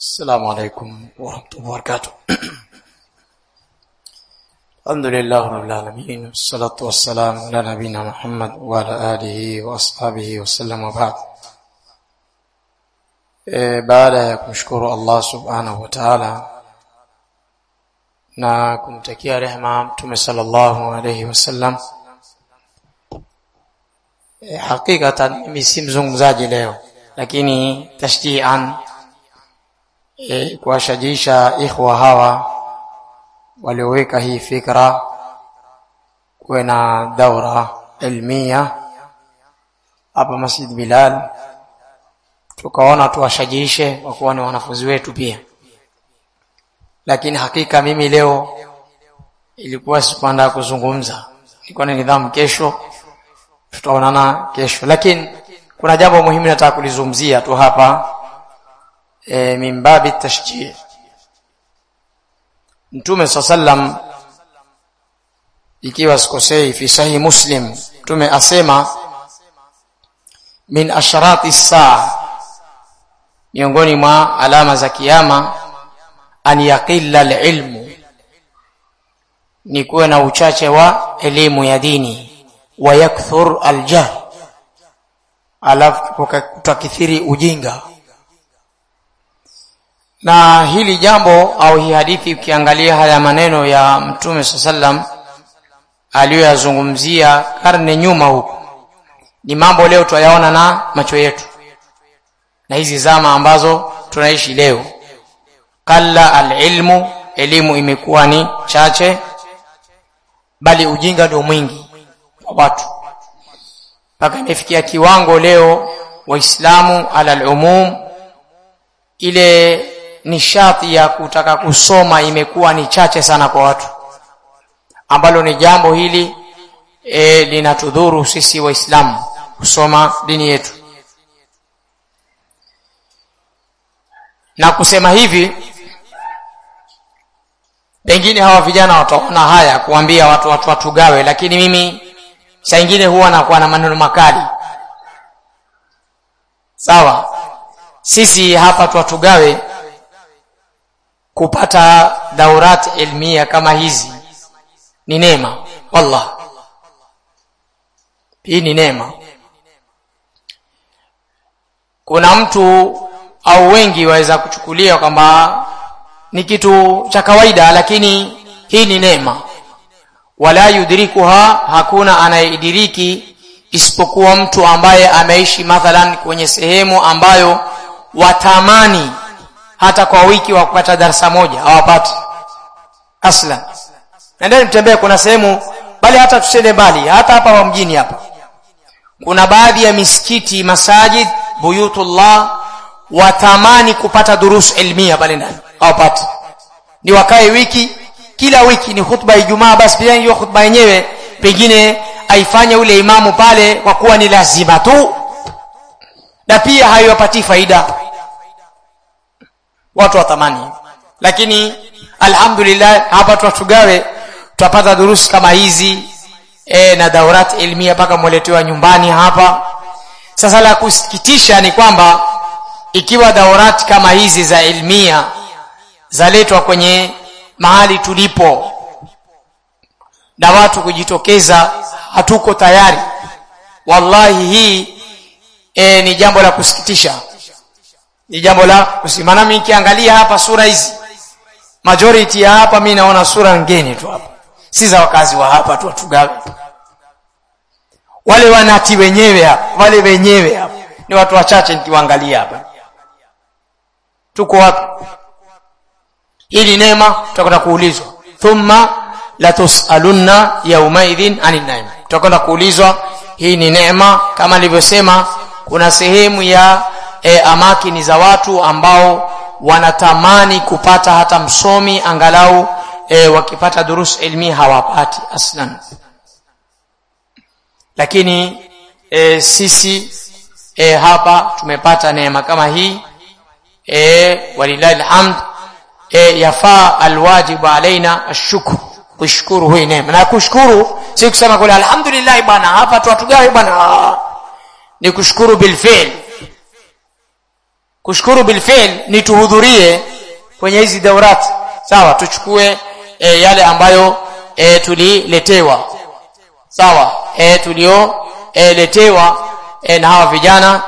السلام عليكم ورحمة الله وبركاته الحمد لله رب العالمين والصلاة والسلام على نبينا محمد وعلى آله وأصحابه وسلم وبعد e, baada ya kumshukuru Allah subhanahu wa ta'ala na kumtakia rehema mtume sallallahu alayhi wasallam e, hakikatan mimi si mzungumzaji leo lakini tashjian e, kuwashajiisha ikhwa hawa walioweka hii fikra kuwe na daura ilmia hapa Masjid Bilal tukaona tuwashajiishe kwa kuwa ni wanafunzi wetu pia. Lakini hakika mimi leo ilikuwa sikuandaa kuzungumza. Ilikuwa ni nidhamu kesho tutaonana kesho. Lakini kuna jambo muhimu nataka kulizungumzia tu hapa e, min babi tashjii mtume sallam ikiwa sikosei fi sahihi muslim mtume asema min asharati saa miongoni mwa alama za kiyama an yaqilla alilmu ni kuwe na uchache wa elimu ya dini wa yakthur aljahl alafu kutakithiri ujinga na hili jambo au hii hadithi ukiangalia haya maneno ya mtume saa sallam aliyoyazungumzia karne nyuma huko ni mambo leo twayaona na macho yetu na hizi zama ambazo tunaishi leo. Kalla alilmu elimu imekuwa ni chache bali ujinga ndio mwingi kwa watu. Mpaka imefikia kiwango leo waislamu ala lumum ile nishati ya kutaka kusoma imekuwa ni chache sana kwa watu. Ambalo ni jambo hili e, linatudhuru sisi waislamu kusoma dini yetu. Na kusema hivi pengine hawa vijana wataona haya kuambia watu watu watugawe lakini mimi saa ingine huwa nakuwa na maneno makali. Sawa? Sisi hapa twatugawe kupata daurat ilmia kama hizi ni neema. Wallah. Hii ni neema. Kuna mtu au wengi waweza kuchukulia kwamba ni kitu cha kawaida lakini hii ni neema. Wala yudrikuha hakuna anayeidiriki isipokuwa mtu ambaye ameishi mathalan kwenye sehemu ambayo watamani hata kwa wiki wa kupata darasa moja hawapati. Aslan. Nendeni mtembee kuna sehemu bali hata tusende mbali hata hapa wa mjini hapa. Kuna baadhi ya misikiti masajid buyutullah watamani kupata durus ilmia pale ndani hawapati. Ni wakae wiki kila wiki ni khutba ijumaa basi pia hiyo khutba yenyewe pengine aifanye ule imamu pale kwa kuwa ni lazima tu. Na pia haiwapatii faida watu watamani lakini alhamdulillah hapa twatugawe twapata durusi kama hizi e, na daurat ilmia mpaka mweletewa nyumbani hapa. Sasa la kusikitisha ni kwamba ikiwa daurati kama hizi za ilmia zaletwa kwenye mahali tulipo na watu kujitokeza hatuko tayari. Wallahi hii e, ni jambo la kusikitisha ni jambo la kusimama mimi nikiangalia hapa sura hizi majority ya hapa mimi naona sura ngeni tu hapa. Si za wakazi wa hapa tu watugawe wale wanati wenyewe hapa wale wenyewe hapa. Ni watu wachache nikiwaangalia hapa. Tuko wapi? Ili neema tutakwenda kuulizwa. Thumma latusalunna yaumaidhin anin naim. Tutakwenda kuulizwa hii ni neema. Kama nilivyosema kuna sehemu ya e, amakini za watu ambao wanatamani kupata hata msomi angalau e, wakipata durus ilmi hawapati aslan. Lakini e, sisi e, hapa tumepata neema kama hii. E, walillahi alhamd. E, yafaa alwajibu alaina ashukru. Kushukuru hii neema. Na kushukuru si kusema kule alhamdulillah bwana hapa tu watugawe bwana. Ni kushukuru bilfi'l kushukuru bilfi'l ni tuhudhurie kwenye hizi daurat. Sawa tuchukue e, yale ambayo e, tuliletewa. Sawa e, tulio e, letewa e, na hawa vijana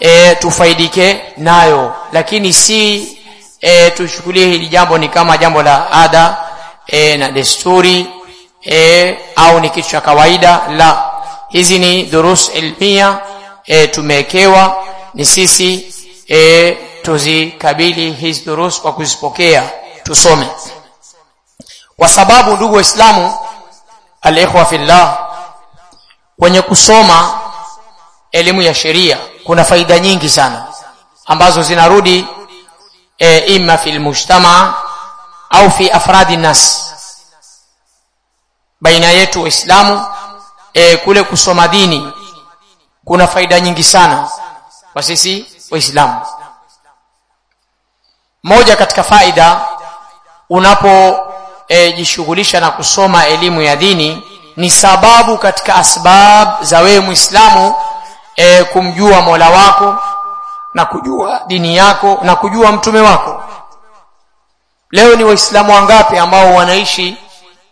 e, tufaidike nayo. Lakini si e, tuchukulie hili jambo ni kama jambo la ada e, na desturi e, au ni kitu cha kawaida. La hizi ni durus ilmia e, tumewekewa ni sisi e, tuzikabili hizi durus kwa kuzipokea tusome. Kwa sababu ndugu waislamu alikhwa fillah kwenye kusoma elimu ya sheria kuna faida nyingi sana ambazo zinarudi e, imma fi lmujtamaa au fi afradi nas. Baina yetu waislamu e, kule kusoma dini kuna faida nyingi sana. Kwa sisi waislamu moja katika faida unapojishughulisha e, na kusoma elimu ya dini ni sababu katika asbab za wewe muislamu e, kumjua mola wako na kujua dini yako na kujua mtume wako. Leo ni waislamu wangapi ambao wanaishi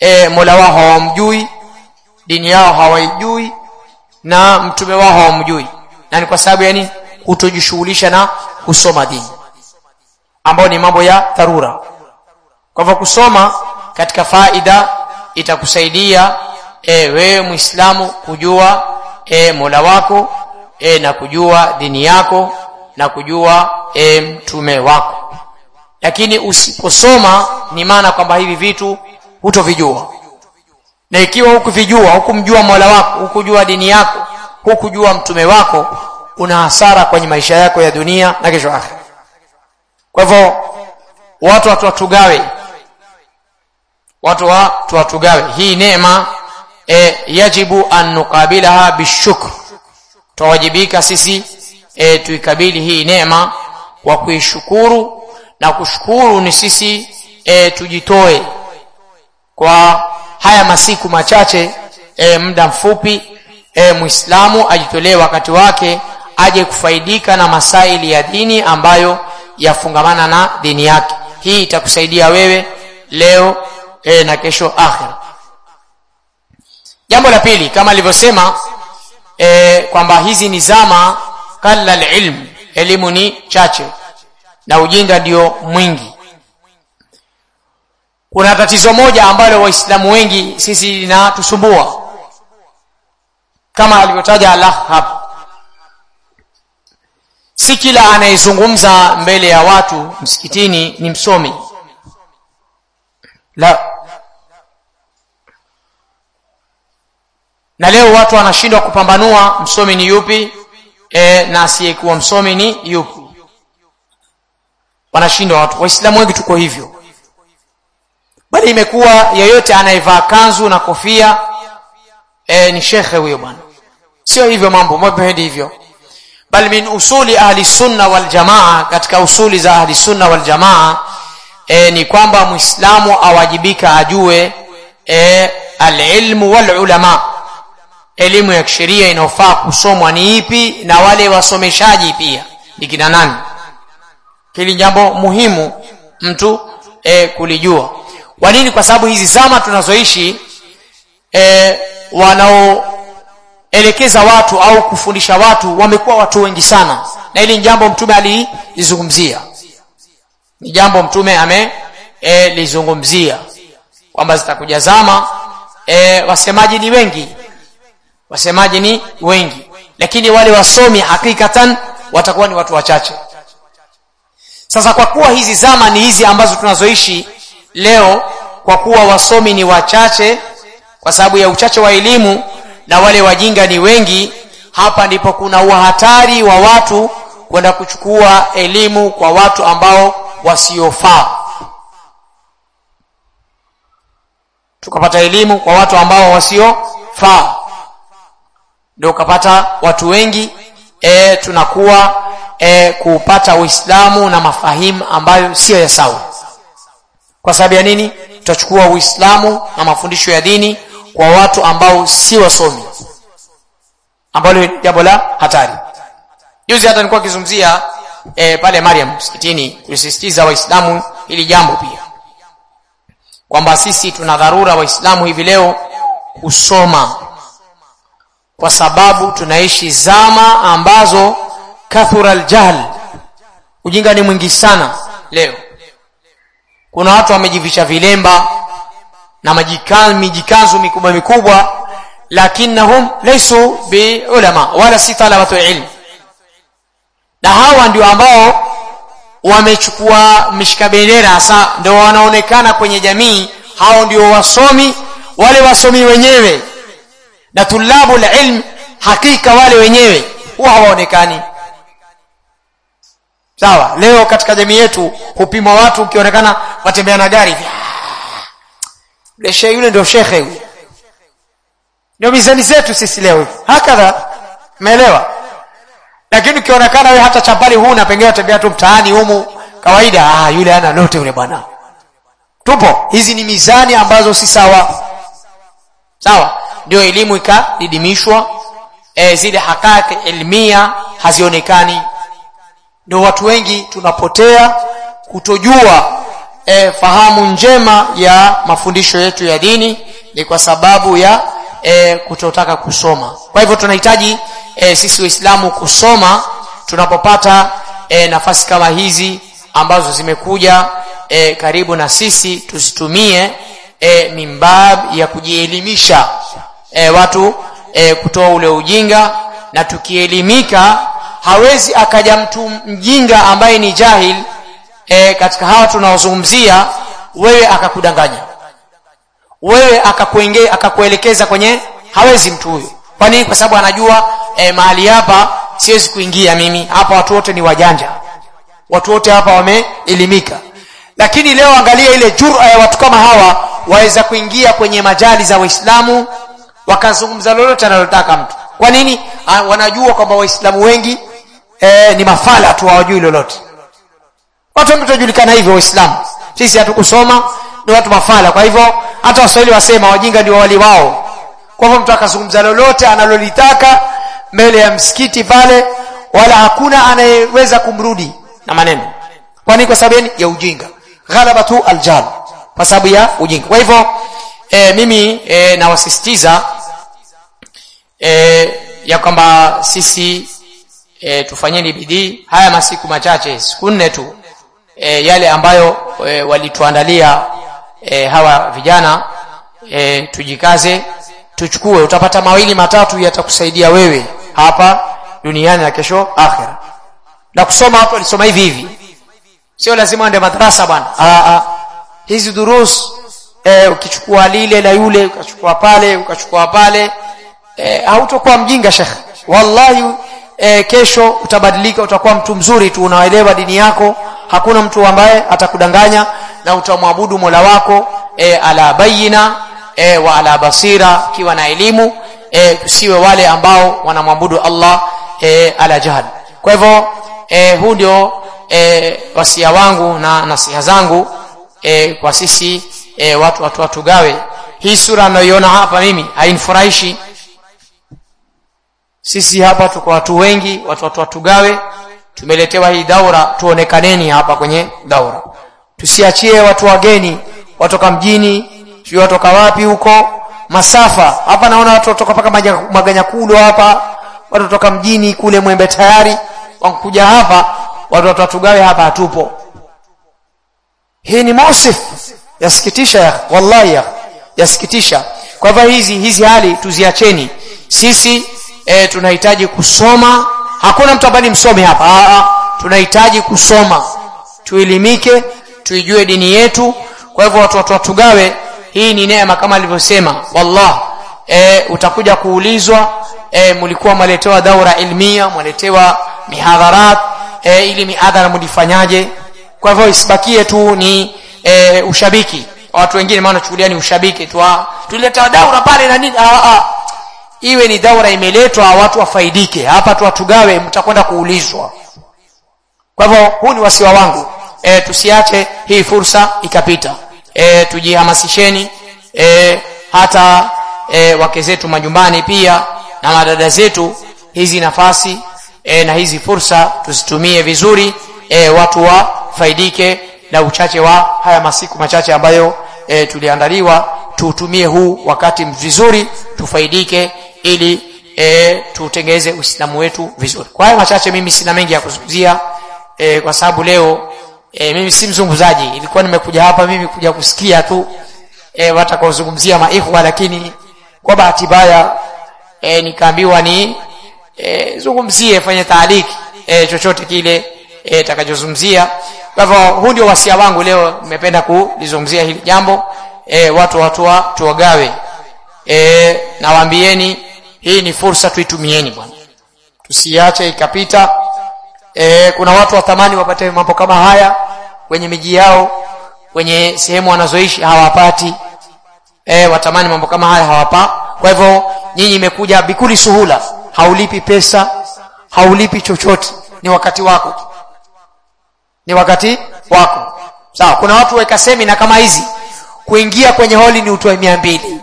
e, mola wao hawamjui dini yao hawaijui na mtume wao hawamjui? Na ni kwa sababu ya nini kutojishughulisha na kusoma dini ambao ni mambo ya dharura. Kwa hivyo kusoma katika faida itakusaidia e, wewe muislamu kujua e, mola wako e, na kujua dini yako na kujua e, mtume wako. Lakini usiposoma ni maana kwamba hivi vitu hutovijua. Na ikiwa hukuvijua hukumjua mola wako hukujua dini yako hukujua mtume wako una hasara kwenye maisha yako ya dunia na kesho akhira kwa hivyo watu watuwatugawe watu watu watugawe hii neema e, yajibu an nukabilaha bishukr. Twawajibika sisi e, tuikabili hii neema kwa kuishukuru na kushukuru ni sisi e, tujitoe kwa haya masiku machache e, muda mfupi e, muislamu ajitolee wakati wake aje kufaidika na masaili ya dini ambayo yafungamana na dini yake. Hii itakusaidia wewe leo e, na kesho akhira jambo la pili kama alivyosema e, kwamba hizi ni zama kalla lilm elimu ni chache na ujinga ndio mwingi. Kuna tatizo moja ambalo waislamu wengi sisi linatusumbua kama alivyotaja allah hapa si kila anayezungumza mbele ya watu msikitini ni msomi. La. Na leo watu wanashindwa kupambanua msomi ni yupi e, na asiyekuwa msomi ni yupi. Wanashindwa watu. Waislamu wengi tuko hivyo. Bali imekuwa yeyote anayevaa kanzu na kofia e, ni shekhe huyo bwana. Sio hivyo mambo mapendi hivyo bal min usuli ahli sunna wal jamaa katika usuli za ahli sunna wal jamaa e, ni kwamba muislamu awajibika ajue e, alilmu wal ulama. Elimu ya kisheria inayofaa kusomwa ni ipi na wale wasomeshaji pia ni kina nani? Hili jambo muhimu mtu e, kulijua. Kwa nini? Kwa sababu hizi zama tunazoishi e, wanaoelekeza watu au kufundisha watu wamekuwa watu wengi sana. Na hili jambo mtume alizungumzia. Ni jambo mtume amelizungumzia e, kwamba zitakuja zama e, wasemaji ni wengi. Wasemaji ni wengi. Lakini wale wasomi hakikatan watakuwa ni watu wachache. Sasa kwa kuwa hizi zama ni hizi ambazo tunazoishi leo kwa kuwa wasomi ni wachache kwa sababu ya uchache wa elimu na wale wajinga ni wengi. Hapa ndipo kuna uhatari wa watu kwenda kuchukua elimu kwa watu ambao wasiofaa. Tukapata elimu kwa watu ambao wasiofaa. Ndio ukapata watu wengi e, tunakuwa e, kupata uislamu na mafahimu ambayo siyo ya sawa. Kwa sababu ya nini? Tutachukua uislamu na mafundisho ya dini kwa watu ambao si wasomi ambalo jambo la hatari. Juzi hata nilikuwa kizungumzia e, pale Mariam msikitini kusisitiza waislamu hili jambo pia. Kwamba sisi tuna dharura waislamu hivi leo kusoma. Kwa sababu tunaishi zama ambazo kathura aljahl ujinga ni mwingi sana leo. Kuna watu wamejivisha vilemba na mijikazo mikubwa mikubwa lakinnahum laysu biulama wala si talabatu ilm. Na hawa ndio ambao wamechukua mishika bendera hasa ndio wanaonekana kwenye jamii. Hao ndio wasomi wale wasomi wenyewe. Na tulabu la ilm hakika wale wenyewe huwa hawaonekani. Sawa leo katika jamii yetu hupimwa watu ukionekana watembea na gari yule yule ndio shekhe huyo, ndio mizani zetu sisi leo hakadha? Umeelewa? Lakini ukionekana wewe hata chapali huna pengine utembea tu mtaani humu kawaida ah yule ana lote yule bwana. Tupo. Hizi ni mizani ambazo si sawa. Sawa? Ndio elimu ikadidimishwa e, zile hakaki ilmia hazionekani. Ndio watu wengi tunapotea kutojua e, fahamu njema ya mafundisho yetu ya dini ni kwa sababu ya e, kutotaka kusoma. Kwa hivyo tunahitaji e, sisi waislamu kusoma tunapopata e, nafasi kama hizi ambazo zimekuja e, karibu na sisi tusitumie e, mimbab ya kujielimisha e, watu e, kutoa ule ujinga. Na tukielimika hawezi akaja mtu mjinga ambaye ni jahil e, katika hawa tunaozungumzia wewe akakudanganya. Wewe akakuenge akakuelekeza kwenye hawezi mtu huyo kwa nini? Kwa sababu anajua e, mahali hapa siwezi kuingia mimi. Hapa watu wote ni wajanja. Watu wote hapa wameelimika. Lakini leo angalia ile jura ya watu kama hawa waweza kuingia kwenye majali za waislamu wakazungumza lolote analotaka mtu. Kwa nini? Wanajua kwamba waislamu wengi e, ni mafala tu hawajui lolote watu wengi tunajulikana hivyo waislamu. Sisi hatukusoma ni watu mafala. Kwa hivyo hata waswahili wasema wajinga ndio wali wao. Kwa hivyo mtu akazungumza lolote analolitaka mbele ya msikiti pale wala hakuna anayeweza kumrudi na maneno. Kwani kwa sababu ya ujinga. Ghalabatu aljal. Kwa sababu ya ujinga. Kwa hivyo e, mimi e, nawasisitiza e, ya kwamba sisi e, tufanyeni bidii. Haya masiku machache siku nne tu e, yale ambayo e, walituandalia e, hawa vijana e, tujikaze tuchukue. Utapata mawili matatu yatakusaidia wewe hapa duniani na kesho akhira na kusoma hapo alisoma hivi hivi. Sio lazima ende madrasa bwana. Hizi durus e, ukichukua lile na yule ukachukua pale ukachukua pale e, hautokuwa mjinga shekhe wallahi e, kesho utabadilika utakuwa mtu mzuri tu unaelewa dini yako. Hakuna mtu ambaye atakudanganya na utamwabudu mola wako e, ala bayina e, wa ala basira kiwa na elimu e, siwe wale ambao wanamwabudu allah e, ala jahal. Kwa hivyo e, huu ndio e, wasia wangu na nasiha zangu e, kwa sisi e, watu watu watugawe. Hii sura anayoiona hapa mimi hainifurahishi sisi hapa tuko watu wengi watu watu watugawe. Tumeletewa hii daura tuonekaneni hapa kwenye daura. Tusiachie watu wageni watoka mjini sio watoka wapi huko. Masafa hapa naona watu watoka paka maganyakulo hapa watu watoka mjini kule mwembe tayari. Wakuja hapa watu watu watugawe hapa hatupo. Hii ni mosif yasikitisha ya wallahi ya yasikitisha. Kwa hivyo hizi hizi hali tuziacheni. Sisi e, tunahitaji kusoma. Hakuna mtu ambaye msomi hapa. Aa, tunahitaji kusoma. Tuelimike tuijue dini yetu. Kwa hivyo watu watu watugawe. Hii ni neema kama alivyosema. Wallah. E, utakuja kuulizwa. E, mlikuwa mwaletewa daura ilmia mwaletewa mihadharat. E, ili mihadhara mlifanyaje? Kwa hivyo isibakie tu ni e, ushabiki. Watu wengine maana chukulia ni ushabiki tu tuleta daura pale na nini iwe ni daura imeletwa watu wafaidike. Hapa tu watugawe mtakwenda kuulizwa. Kwa hivyo huu ni wasiwa wangu. E, tusiache hii fursa ikapita. E, tujihamasisheni. E, hata e, wake zetu majumbani pia na madada zetu hizi nafasi e, na hizi fursa tuzitumie vizuri. E, watu wafaidike na uchache wa haya masiku machache ambayo e, tuliandaliwa tuutumie huu wakati vizuri tufaidike ili e, tutengeze uislamu wetu vizuri. Kwa hayo machache mimi sina mengi ya kuzungumzia e, kwa sababu leo e, mimi si mzungumzaji. Ilikuwa nimekuja hapa mimi kuja kusikia tu e, watakaozungumzia maikhwa lakini kwa bahati mbaya e, nikaambiwa ni e, zungumzie fanye taaliki e, chochote kile e, takachozungumzia kwa hivyo huu ndio wasia wangu leo nimependa kulizungumzia hili jambo. E, watu watu tuwagawe. E, nawaambieni hii ni fursa tuitumieni bwana. Tusiache ikapita. E, kuna watu wathamani wapate mambo kama haya. Kwenye miji yao kwenye sehemu wanazoishi hawapati. E, watamani mambo kama haya hawapa. Kwa hivyo nyinyi imekuja bikuli suhula. Haulipi pesa haulipi chochote. Ni wakati wako. Ni wakati wako. Sawa kuna watu weka semina kama hizi. Kuingia kwenye holi ni utoe mia mbili.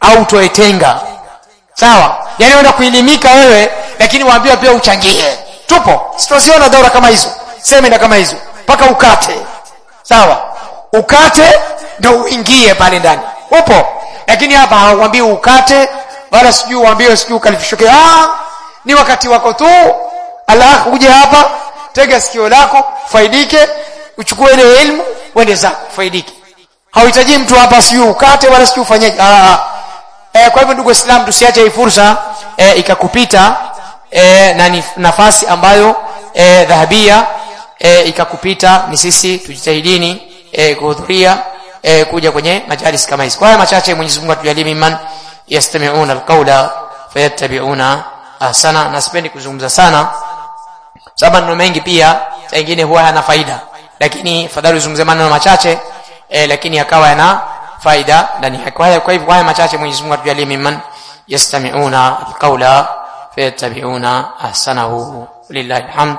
Au utoe tenga sawa. Yaani wenda kuelimika wewe lakini waambiwa pia uchangie. Tupo. Sitoziona daura kama hizo. Semina kama hizo. Mpaka ukate. Sawa. Ukate ndo uingie pale ndani. Upo. Lakini hapa hawakwambii ukate wala sijui uambiwe sijui ukalifishoke ah ni wakati wako tu. Allah uje hapa tega sikio lako faidike uchukue ile elimu uende zako faidike hauhitaji mtu hapa sijui ukate wala sijui ufanyeje. Ah e, kwa hivyo ndugu waislamu tusiache hii fursa e, ikakupita e, na ni nafasi ambayo e, dhahabia e, ikakupita. Ni sisi tujitahidini e, kuhudhuria e, kuja kwenye majalis kama hizi. Kwa haya machache Mwenyezi Mungu atujalie mimman yastami'una alqawla fayattabi'una ahsana. Na sipendi kuzungumza sana sababu maneno mengi pia saa nyingine huwa yana faida. Lakini fadhali uzungumze maneno machache e, lakini yakawa yana faida ndani yake kwa hivyo haya machache Mwenyezi Mungu atujalie mimman yastami'una alqawla fayattabi'una ahsanahu lillahi alhamd